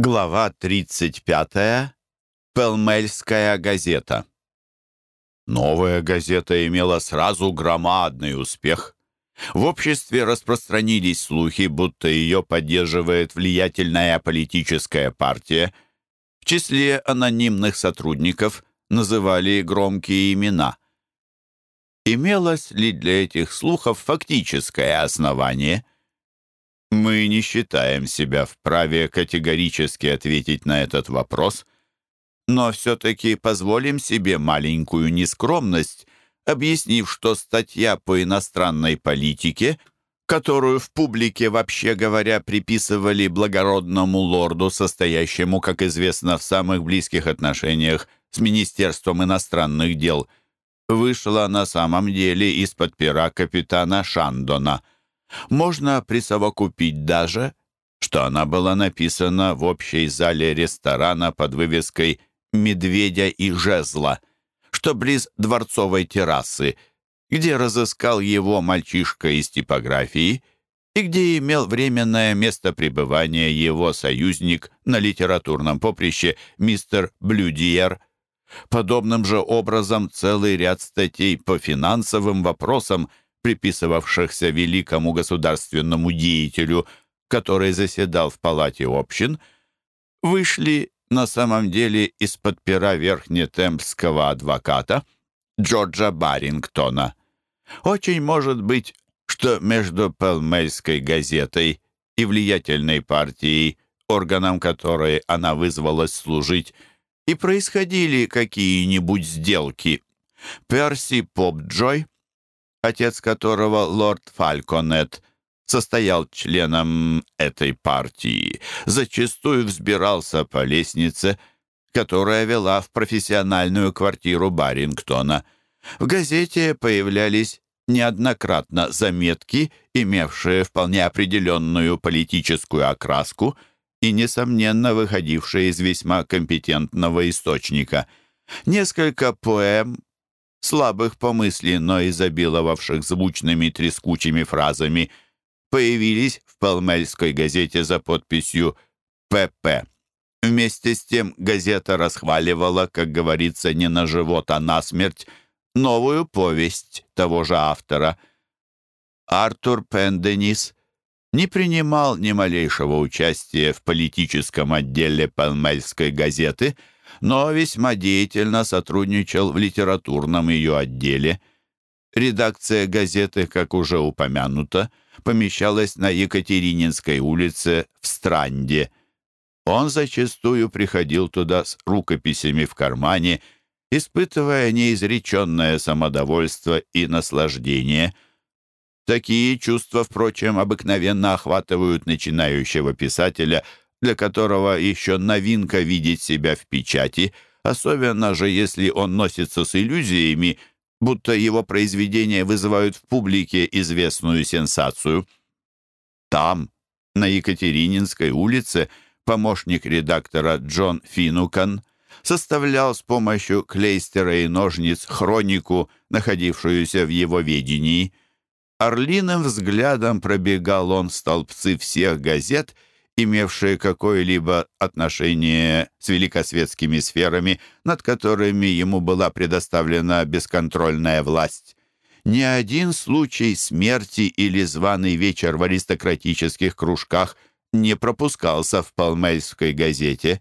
Глава 35. Пелмельская газета. Новая газета имела сразу громадный успех. В обществе распространились слухи, будто ее поддерживает влиятельная политическая партия. В числе анонимных сотрудников называли громкие имена. Имелось ли для этих слухов фактическое основание – мы не считаем себя вправе категорически ответить на этот вопрос, но все-таки позволим себе маленькую нескромность, объяснив, что статья по иностранной политике, которую в публике, вообще говоря, приписывали благородному лорду, состоящему, как известно, в самых близких отношениях с Министерством иностранных дел, вышла на самом деле из-под пера капитана Шандона – можно присовокупить даже, что она была написана в общей зале ресторана под вывеской «Медведя и жезла», что близ дворцовой террасы, где разыскал его мальчишка из типографии и где имел временное место пребывания его союзник на литературном поприще мистер Блюдиер. Подобным же образом целый ряд статей по финансовым вопросам – приписывавшихся великому государственному деятелю, который заседал в палате общин, вышли на самом деле из-под пера верхнетемпского адвоката Джорджа Барингтона. Очень может быть, что между Пелмельской газетой и влиятельной партией, органом которой она вызвалась служить, и происходили какие-нибудь сделки. Перси Попджой — отец которого, лорд Фальконет, состоял членом этой партии, зачастую взбирался по лестнице, которая вела в профессиональную квартиру Барингтона. В газете появлялись неоднократно заметки, имевшие вполне определенную политическую окраску и, несомненно, выходившие из весьма компетентного источника. Несколько поэм слабых по но изобиловавших звучными трескучими фразами, появились в Палмельской газете за подписью «ПП». Вместе с тем газета расхваливала, как говорится, не на живот, а на смерть, новую повесть того же автора. Артур Пенденис не принимал ни малейшего участия в политическом отделе Палмельской газеты — но весьма деятельно сотрудничал в литературном ее отделе. Редакция газеты, как уже упомянуто, помещалась на Екатерининской улице в Странде. Он зачастую приходил туда с рукописями в кармане, испытывая неизреченное самодовольство и наслаждение. Такие чувства, впрочем, обыкновенно охватывают начинающего писателя – для которого еще новинка видеть себя в печати, особенно же если он носится с иллюзиями, будто его произведения вызывают в публике известную сенсацию. Там, на Екатерининской улице, помощник редактора Джон Финукан составлял с помощью клейстера и ножниц хронику, находившуюся в его ведении. Орлиным взглядом пробегал он столбцы всех газет — имевшие какое-либо отношение с великосветскими сферами, над которыми ему была предоставлена бесконтрольная власть. Ни один случай смерти или званый вечер в аристократических кружках не пропускался в Палмельской газете.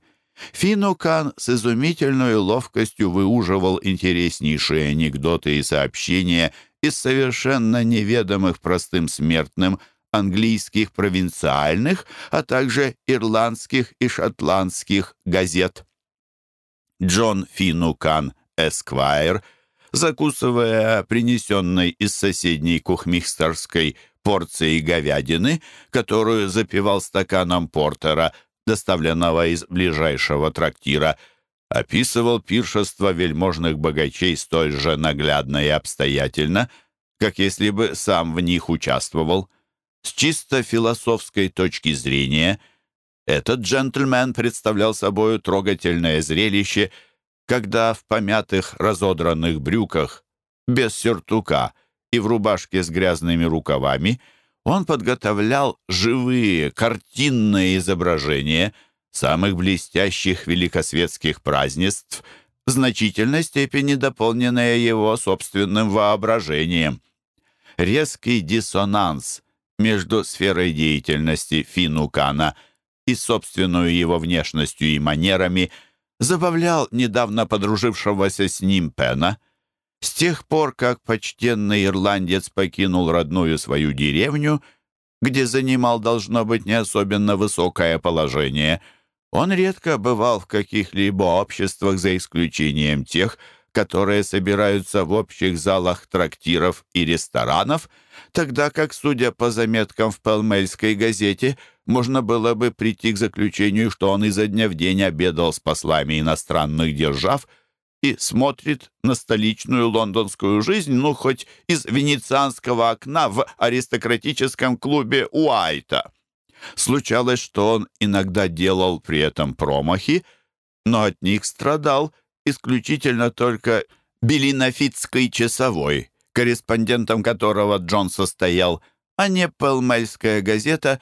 Финукан с изумительной ловкостью выуживал интереснейшие анекдоты и сообщения из совершенно неведомых простым смертным – английских провинциальных, а также ирландских и шотландских газет. Джон Финукан Эсквайр, закусывая принесенной из соседней кухмихстерской порцией говядины, которую запивал стаканом портера, доставленного из ближайшего трактира, описывал пиршество вельможных богачей столь же наглядно и обстоятельно, как если бы сам в них участвовал. С чисто философской точки зрения этот джентльмен представлял собой трогательное зрелище, когда в помятых разодранных брюках, без сюртука и в рубашке с грязными рукавами он подготовлял живые картинные изображения самых блестящих великосветских празднеств, в значительной степени дополненное его собственным воображением. Резкий диссонанс между сферой деятельности Финукана и собственную его внешностью и манерами забавлял недавно подружившегося с ним Пена. С тех пор, как почтенный ирландец покинул родную свою деревню, где занимал, должно быть, не особенно высокое положение, он редко бывал в каких-либо обществах, за исключением тех, которые собираются в общих залах трактиров и ресторанов, тогда как, судя по заметкам в Пелмельской газете, можно было бы прийти к заключению, что он изо дня в день обедал с послами иностранных держав и смотрит на столичную лондонскую жизнь, ну, хоть из венецианского окна в аристократическом клубе Уайта. Случалось, что он иногда делал при этом промахи, но от них страдал – исключительно только Белинофитский часовой, корреспондентом которого Джон состоял, а не Пелмельская газета,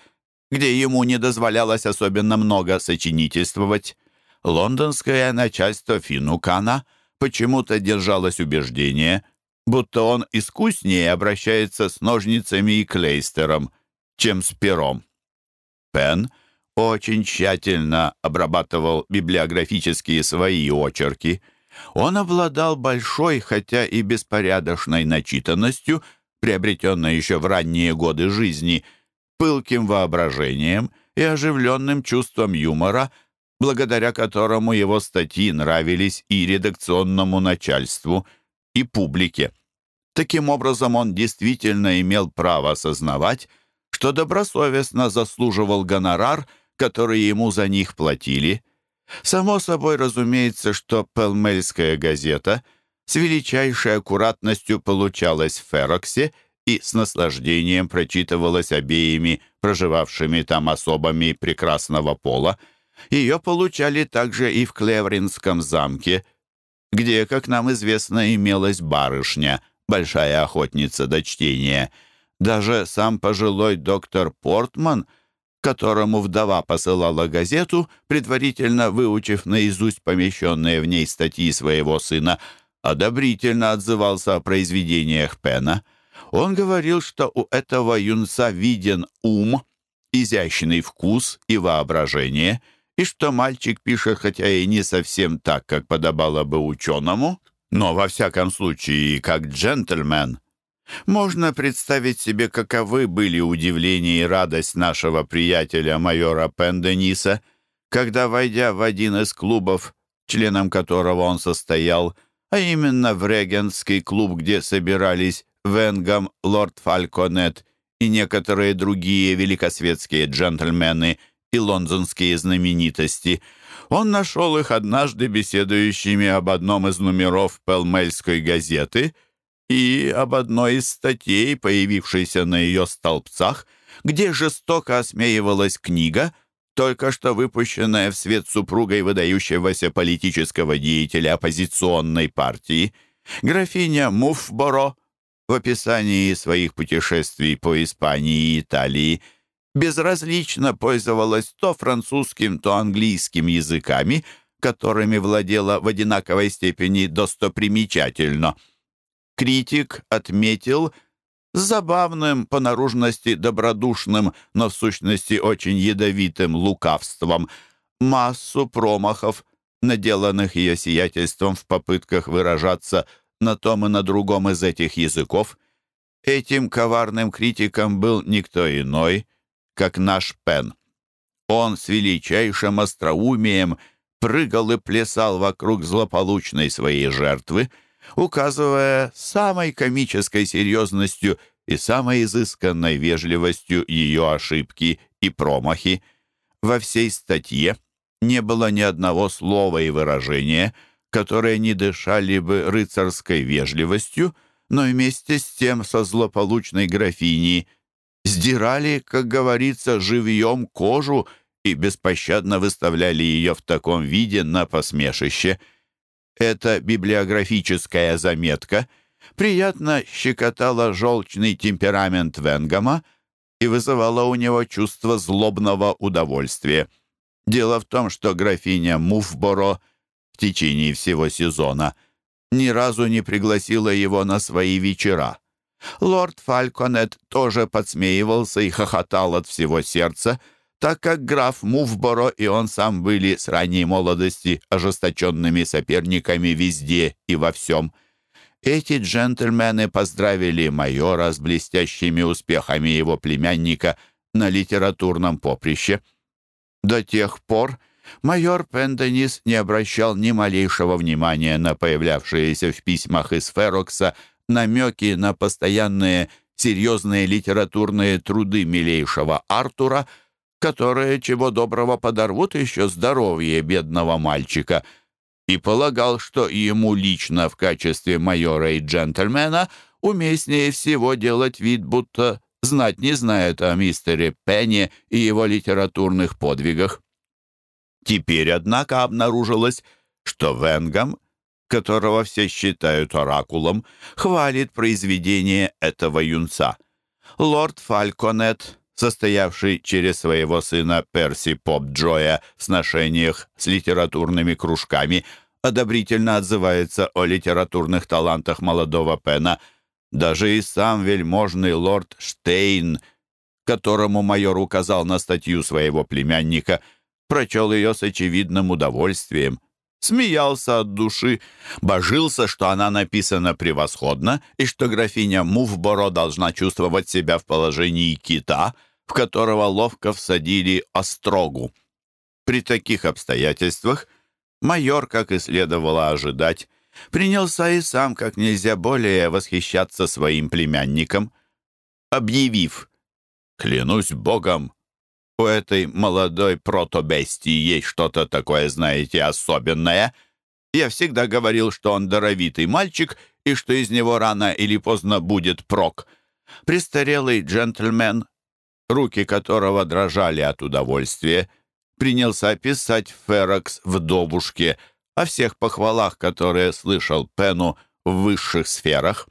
где ему не дозволялось особенно много сочинительствовать. Лондонское начальство Финукана почему-то держалось убеждение, будто он искуснее обращается с ножницами и клейстером, чем с пером. Пен — очень тщательно обрабатывал библиографические свои очерки. Он обладал большой, хотя и беспорядочной начитанностью, приобретенной еще в ранние годы жизни, пылким воображением и оживленным чувством юмора, благодаря которому его статьи нравились и редакционному начальству, и публике. Таким образом, он действительно имел право осознавать, что добросовестно заслуживал гонорар – которые ему за них платили. Само собой разумеется, что Пелмельская газета с величайшей аккуратностью получалась в Фероксе и с наслаждением прочитывалась обеими проживавшими там особами прекрасного пола. Ее получали также и в Клевринском замке, где, как нам известно, имелась барышня, большая охотница до чтения. Даже сам пожилой доктор Портман — которому вдова посылала газету, предварительно выучив наизусть помещенные в ней статьи своего сына, одобрительно отзывался о произведениях Пена. Он говорил, что у этого юнца виден ум, изящный вкус и воображение, и что мальчик пишет, хотя и не совсем так, как подобало бы ученому, но, во всяком случае, как джентльмен. Можно представить себе, каковы были удивление и радость нашего приятеля майора Пендениса, когда, войдя в один из клубов, членом которого он состоял, а именно в Регенский клуб, где собирались Венгам, лорд Фальконет и некоторые другие великосветские джентльмены и лондонские знаменитости, он нашел их однажды беседующими об одном из номеров Пелмельской газеты — и об одной из статей, появившейся на ее столбцах, где жестоко осмеивалась книга, только что выпущенная в свет супругой выдающегося политического деятеля оппозиционной партии. Графиня Муфборо в описании своих путешествий по Испании и Италии безразлично пользовалась то французским, то английским языками, которыми владела в одинаковой степени достопримечательно – критик отметил с забавным по наружности добродушным, но в сущности очень ядовитым лукавством массу промахов, наделанных ее сиятельством в попытках выражаться на том и на другом из этих языков. Этим коварным критиком был никто иной, как наш Пен. Он с величайшим остроумием прыгал и плясал вокруг злополучной своей жертвы — указывая самой комической серьезностью и самой изысканной вежливостью ее ошибки и промахи. Во всей статье не было ни одного слова и выражения, которые не дышали бы рыцарской вежливостью, но вместе с тем со злополучной графиней сдирали, как говорится, живьем кожу и беспощадно выставляли ее в таком виде на посмешище – эта библиографическая заметка приятно щекотала желчный темперамент Венгама и вызывала у него чувство злобного удовольствия. Дело в том, что графиня Муфборо в течение всего сезона ни разу не пригласила его на свои вечера. Лорд Фальконет тоже подсмеивался и хохотал от всего сердца, так как граф Муфборо и он сам были с ранней молодости ожесточенными соперниками везде и во всем. Эти джентльмены поздравили майора с блестящими успехами его племянника на литературном поприще. До тех пор майор Пенденис не обращал ни малейшего внимания на появлявшиеся в письмах из Ферокса намеки на постоянные серьезные литературные труды милейшего Артура, которые, чего доброго, подорвут еще здоровье бедного мальчика, и полагал, что ему лично в качестве майора и джентльмена уместнее всего делать вид, будто знать не знает о мистере Пенни и его литературных подвигах. Теперь, однако, обнаружилось, что Венгам, которого все считают оракулом, хвалит произведение этого юнца. Лорд Фальконет, состоявший через своего сына Перси Поп-Джоя в сношениях с литературными кружками, одобрительно отзывается о литературных талантах молодого Пена. Даже и сам вельможный лорд Штейн, которому майор указал на статью своего племянника – прочел ее с очевидным удовольствием, смеялся от души, божился, что она написана превосходно и что графиня Мувборо должна чувствовать себя в положении кита, в которого ловко всадили острогу. При таких обстоятельствах майор, как и следовало ожидать, принялся и сам как нельзя более восхищаться своим племянником, объявив «Клянусь Богом, у этой молодой протобестии есть что-то такое, знаете, особенное. Я всегда говорил, что он даровитый мальчик и что из него рано или поздно будет прок. Престарелый джентльмен, руки которого дрожали от удовольствия, принялся писать Ферокс вдовушке о всех похвалах, которые слышал Пену в высших сферах.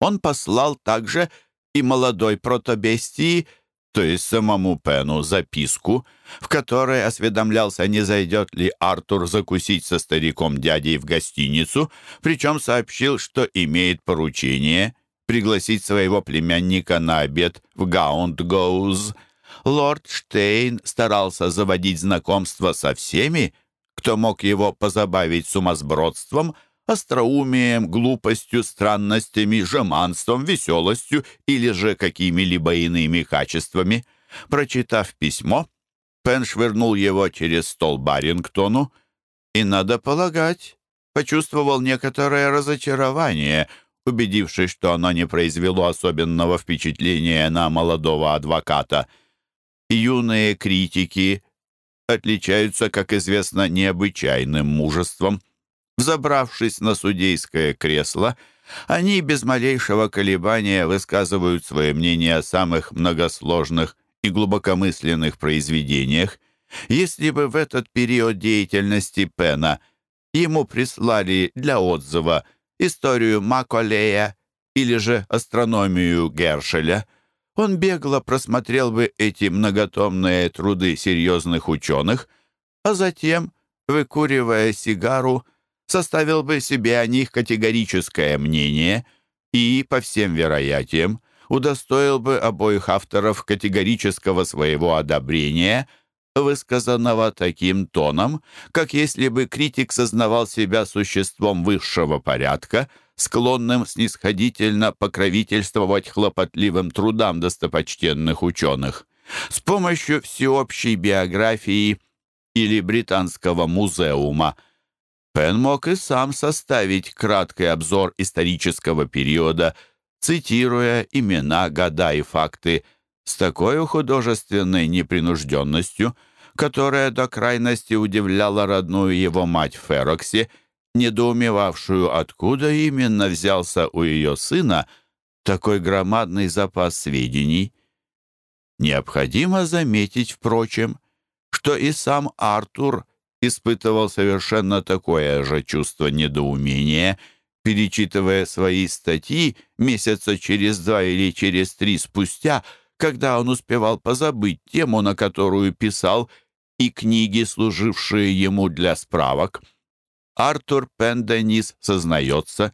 Он послал также и молодой протобестии то есть самому Пену, записку, в которой осведомлялся, не зайдет ли Артур закусить со стариком-дядей в гостиницу, причем сообщил, что имеет поручение пригласить своего племянника на обед в Гаунд-Гоуз. Лорд Штейн старался заводить знакомство со всеми, кто мог его позабавить сумасбродством – остроумием, глупостью, странностями, жеманством, веселостью или же какими-либо иными качествами. Прочитав письмо, Пен швырнул его через стол Барингтону и, надо полагать, почувствовал некоторое разочарование, убедившись, что оно не произвело особенного впечатления на молодого адвоката. Юные критики отличаются, как известно, необычайным мужеством. Взобравшись на судейское кресло, они без малейшего колебания высказывают свое мнение о самых многосложных и глубокомысленных произведениях. Если бы в этот период деятельности Пена ему прислали для отзыва историю Маколея или же астрономию Гершеля, он бегло просмотрел бы эти многотомные труды серьезных ученых, а затем, выкуривая сигару, составил бы себе о них категорическое мнение и, по всем вероятиям, удостоил бы обоих авторов категорического своего одобрения, высказанного таким тоном, как если бы критик сознавал себя существом высшего порядка, склонным снисходительно покровительствовать хлопотливым трудам достопочтенных ученых. С помощью всеобщей биографии или британского музеума – Пен мог и сам составить краткий обзор исторического периода, цитируя имена, года и факты с такой художественной непринужденностью, которая до крайности удивляла родную его мать Ферокси, недоумевавшую, откуда именно взялся у ее сына такой громадный запас сведений. Необходимо заметить, впрочем, что и сам Артур – испытывал совершенно такое же чувство недоумения, перечитывая свои статьи месяца через два или через три спустя, когда он успевал позабыть тему, на которую писал, и книги, служившие ему для справок. Артур Пенденис сознается,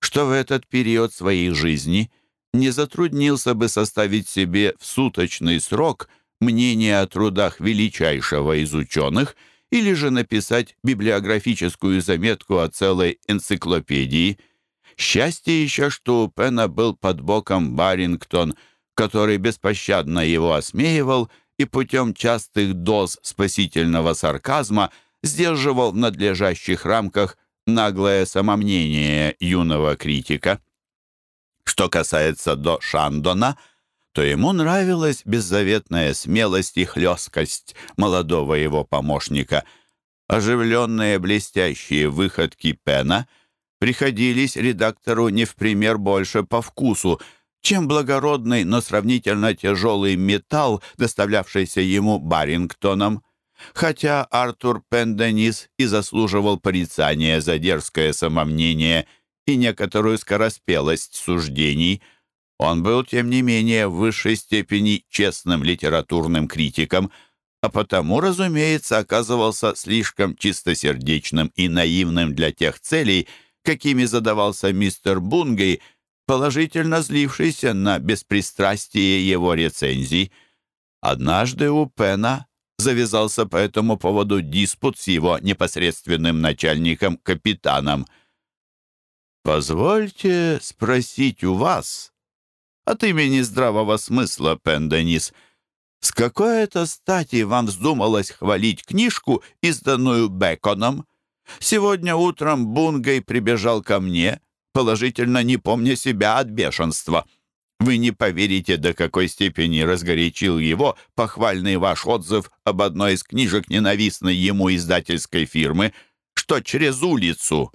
что в этот период своей жизни не затруднился бы составить себе в суточный срок мнение о трудах величайшего из ученых или же написать библиографическую заметку о целой энциклопедии. Счастье еще, что у Пена был под боком Барингтон, который беспощадно его осмеивал и путем частых доз спасительного сарказма сдерживал в надлежащих рамках наглое самомнение юного критика. Что касается до Шандона, то ему нравилась беззаветная смелость и хлесткость молодого его помощника. Оживленные блестящие выходки Пена приходились редактору не в пример больше по вкусу, чем благородный, но сравнительно тяжелый металл, доставлявшийся ему Барингтоном. Хотя Артур Пенденис и заслуживал порицания за дерзкое самомнение – и некоторую скороспелость суждений, он был, тем не менее, в высшей степени честным литературным критиком, а потому, разумеется, оказывался слишком чистосердечным и наивным для тех целей, какими задавался мистер Бунгей, положительно злившийся на беспристрастие его рецензий. Однажды у Пена завязался по этому поводу диспут с его непосредственным начальником-капитаном – «Позвольте спросить у вас, от имени здравого смысла, Пенденис, с какой это стати вам вздумалось хвалить книжку, изданную Беконом? Сегодня утром Бунгай прибежал ко мне, положительно не помня себя от бешенства. Вы не поверите, до какой степени разгорячил его похвальный ваш отзыв об одной из книжек ненавистной ему издательской фирмы, что через улицу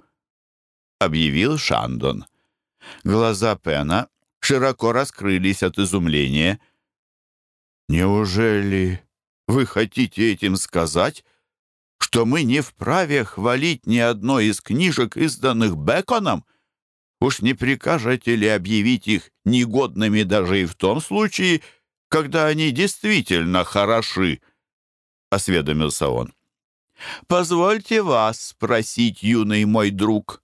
объявил Шандон. Глаза Пена широко раскрылись от изумления. «Неужели вы хотите этим сказать, что мы не вправе хвалить ни одной из книжек, изданных Беконом? Уж не прикажете ли объявить их негодными даже и в том случае, когда они действительно хороши?» — осведомился он. «Позвольте вас спросить, юный мой друг»,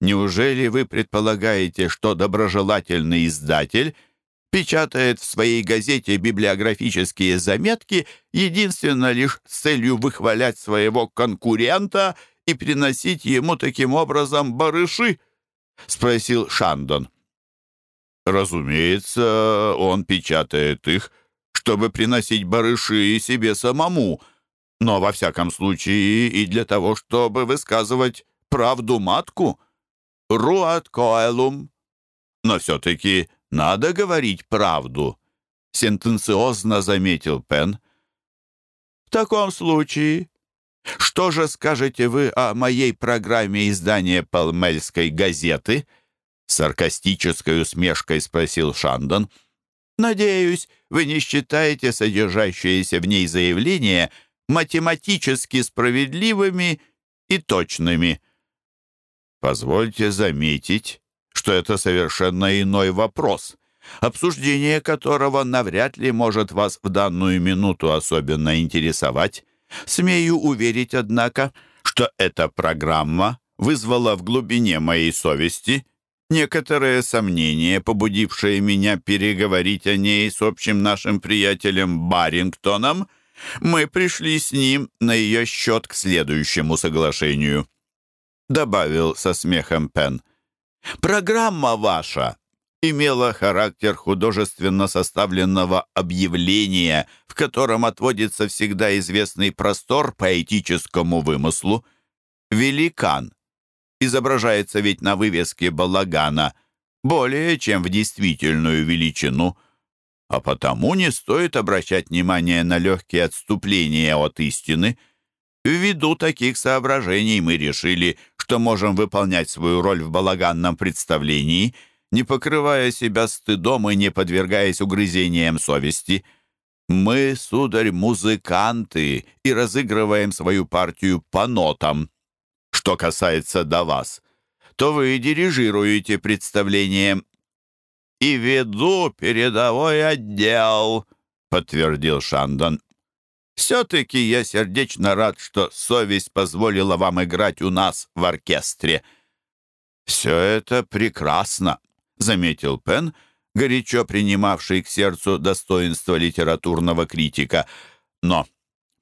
Неужели вы предполагаете, что доброжелательный издатель печатает в своей газете библиографические заметки единственно лишь с целью выхвалять своего конкурента и приносить ему таким образом барыши? — спросил Шандон. Разумеется, он печатает их, чтобы приносить барыши и себе самому, но во всяком случае и для того, чтобы высказывать правду матку — руат коэлум. Но все-таки надо говорить правду, сентенциозно заметил Пен. В таком случае, что же скажете вы о моей программе издания Палмельской газеты? Саркастической усмешкой спросил Шандон. Надеюсь, вы не считаете содержащиеся в ней заявления математически справедливыми и точными. Позвольте заметить, что это совершенно иной вопрос, обсуждение которого навряд ли может вас в данную минуту особенно интересовать. Смею уверить, однако, что эта программа вызвала в глубине моей совести некоторые сомнения, побудившие меня переговорить о ней с общим нашим приятелем Барингтоном. Мы пришли с ним на ее счет к следующему соглашению. — добавил со смехом Пен. «Программа ваша имела характер художественно составленного объявления, в котором отводится всегда известный простор поэтическому вымыслу. Великан изображается ведь на вывеске балагана более чем в действительную величину, а потому не стоит обращать внимание на легкие отступления от истины — Ввиду таких соображений мы решили, что можем выполнять свою роль в балаганном представлении, не покрывая себя стыдом и не подвергаясь угрызениям совести. Мы, сударь, музыканты и разыгрываем свою партию по нотам. Что касается до вас, то вы дирижируете представлением. «И веду передовой отдел», — подтвердил Шандон. Все-таки я сердечно рад, что совесть позволила вам играть у нас в оркестре». «Все это прекрасно», — заметил Пен, горячо принимавший к сердцу достоинство литературного критика. «Но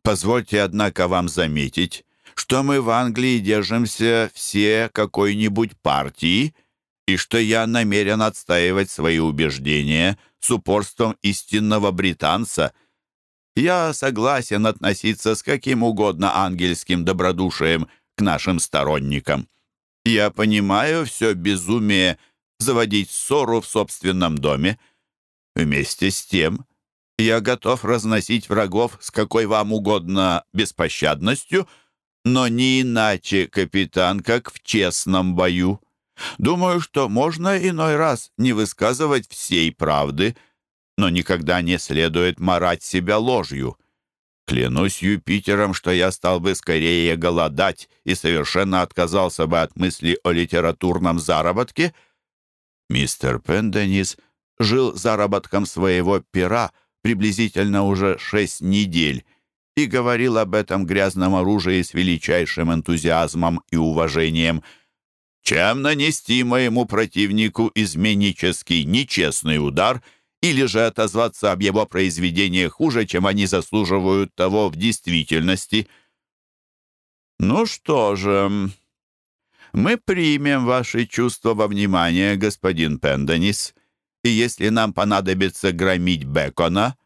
позвольте, однако, вам заметить, что мы в Англии держимся все какой-нибудь партии, и что я намерен отстаивать свои убеждения с упорством истинного британца. Я согласен относиться с каким угодно ангельским добродушием к нашим сторонникам. Я понимаю все безумие заводить ссору в собственном доме. Вместе с тем я готов разносить врагов с какой вам угодно беспощадностью — но не иначе, капитан, как в честном бою. Думаю, что можно иной раз не высказывать всей правды, но никогда не следует марать себя ложью. Клянусь Юпитером, что я стал бы скорее голодать и совершенно отказался бы от мысли о литературном заработке. Мистер Пенденис жил заработком своего пера приблизительно уже шесть недель, и говорил об этом грязном оружии с величайшим энтузиазмом и уважением. Чем нанести моему противнику изменнический, нечестный удар или же отозваться об его произведениях хуже, чем они заслуживают того в действительности? Ну что же, мы примем ваши чувства во внимание, господин Пенденис, и если нам понадобится громить Бекона,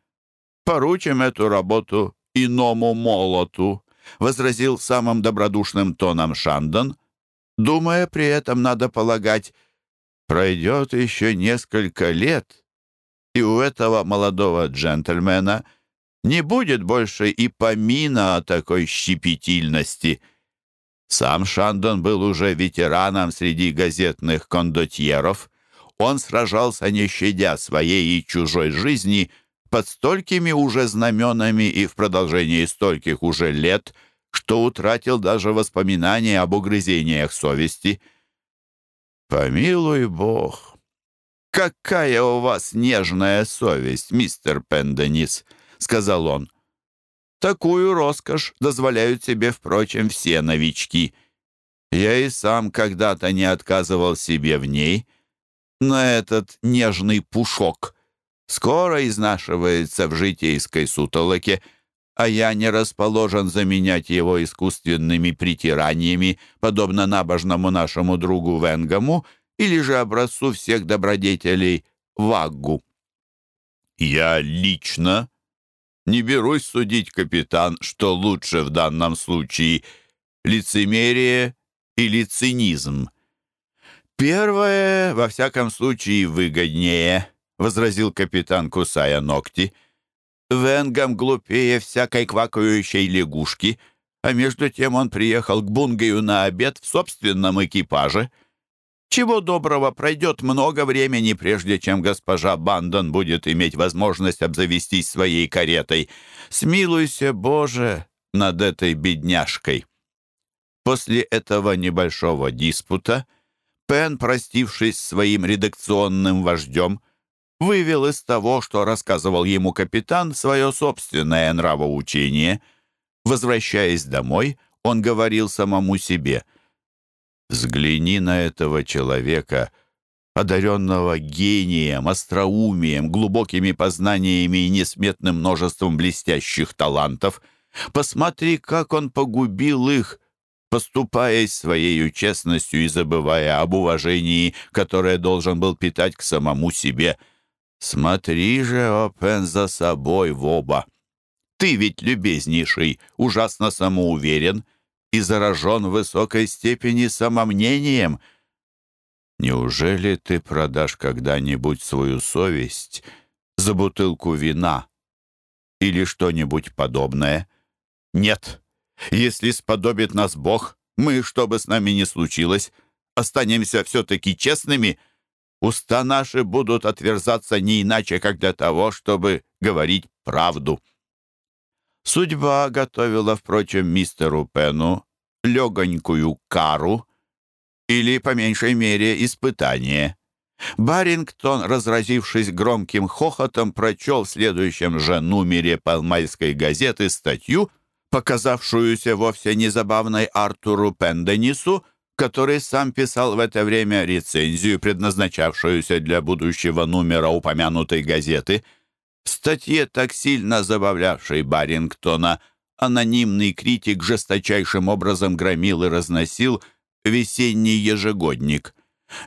поручим эту работу иному молоту», — возразил самым добродушным тоном Шандон, думая при этом, надо полагать, пройдет еще несколько лет, и у этого молодого джентльмена не будет больше и помина о такой щепетильности. Сам Шандон был уже ветераном среди газетных кондотьеров. Он сражался, не щадя своей и чужой жизни, под столькими уже знаменами и в продолжении стольких уже лет, что утратил даже воспоминания об угрызениях совести. «Помилуй Бог! Какая у вас нежная совесть, мистер Пенденис!» — сказал он. «Такую роскошь дозволяют себе, впрочем, все новички. Я и сам когда-то не отказывал себе в ней, на этот нежный пушок» скоро изнашивается в житейской сутолоке, а я не расположен заменять его искусственными притираниями, подобно набожному нашему другу Венгаму или же образцу всех добродетелей Ваггу. Я лично не берусь судить, капитан, что лучше в данном случае — лицемерие или цинизм. Первое, во всяком случае, выгоднее — возразил капитан, кусая ногти. «Венгам глупее всякой квакающей лягушки, а между тем он приехал к Бунгею на обед в собственном экипаже. Чего доброго, пройдет много времени, прежде чем госпожа Бандон будет иметь возможность обзавестись своей каретой. Смилуйся, Боже, над этой бедняжкой». После этого небольшого диспута Пен, простившись своим редакционным вождем, вывел из того, что рассказывал ему капитан, свое собственное нравоучение. Возвращаясь домой, он говорил самому себе, «Взгляни на этого человека, одаренного гением, остроумием, глубокими познаниями и несметным множеством блестящих талантов. Посмотри, как он погубил их, поступаясь своей честностью и забывая об уважении, которое должен был питать к самому себе». «Смотри же, Опен, за собой в оба. Ты ведь, любезнейший, ужасно самоуверен и заражен в высокой степени самомнением. Неужели ты продашь когда-нибудь свою совесть за бутылку вина или что-нибудь подобное? Нет. Если сподобит нас Бог, мы, что бы с нами ни случилось, останемся все-таки честными — Уста наши будут отверзаться не иначе, как для того, чтобы говорить правду. Судьба готовила, впрочем, мистеру Пену легонькую кару или, по меньшей мере, испытание. Барингтон, разразившись громким хохотом, прочел в следующем же номере Палмайской газеты статью, показавшуюся вовсе не забавной Артуру Пенденису, который сам писал в это время рецензию, предназначавшуюся для будущего номера упомянутой газеты. В статье, так сильно забавлявшей Барингтона, анонимный критик жесточайшим образом громил и разносил весенний ежегодник.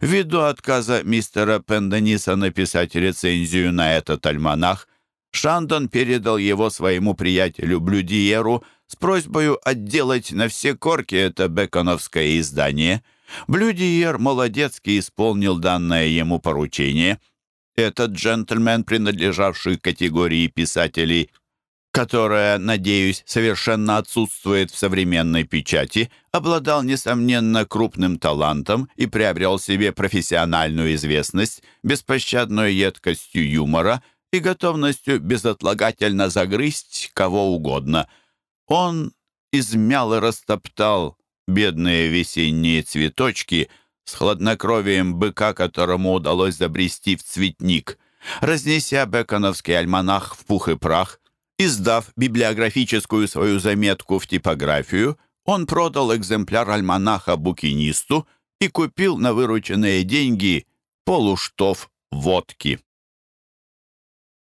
Ввиду отказа мистера Пендениса написать рецензию на этот альманах, Шандон передал его своему приятелю Блюдиеру с просьбой отделать на все корки это беконовское издание. Блюдиер молодецки исполнил данное ему поручение. Этот джентльмен, принадлежавший к категории писателей которая, надеюсь, совершенно отсутствует в современной печати, обладал, несомненно, крупным талантом и приобрел себе профессиональную известность, беспощадной едкостью юмора и готовностью безотлагательно загрызть кого угодно. Он измял и растоптал бедные весенние цветочки с хладнокровием быка, которому удалось забрести в цветник. Разнеся беконовский альманах в пух и прах, Издав библиографическую свою заметку в типографию, он продал экземпляр альманаха букинисту и купил на вырученные деньги полуштов водки.